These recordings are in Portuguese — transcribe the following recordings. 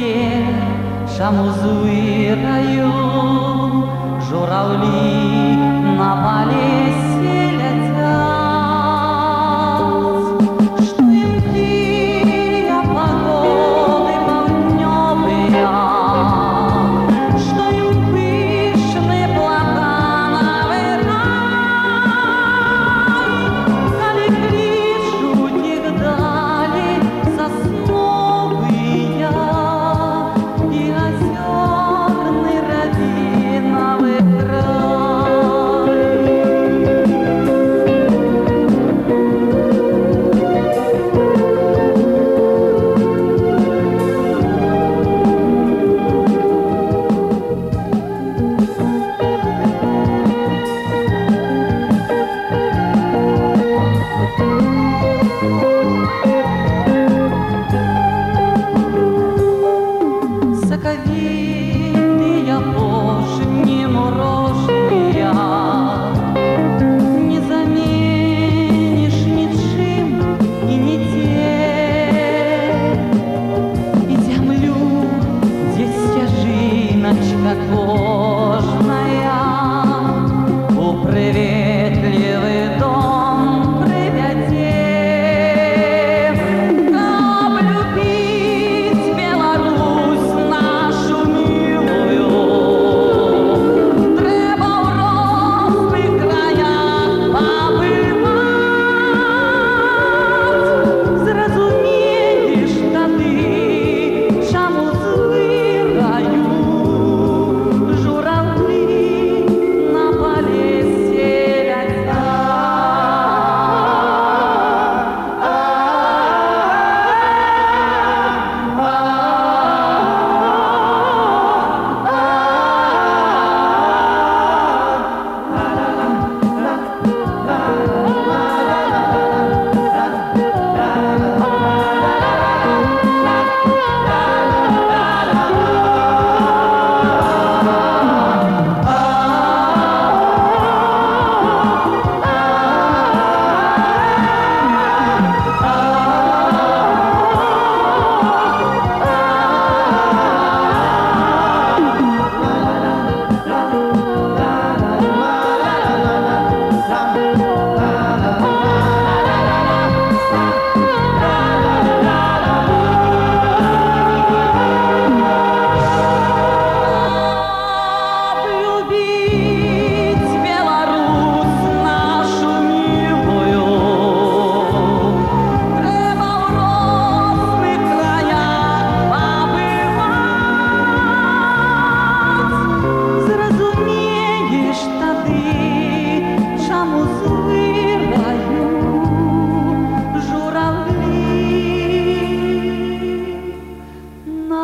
Где шамузуи раю, журавли на полесе.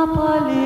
Apale.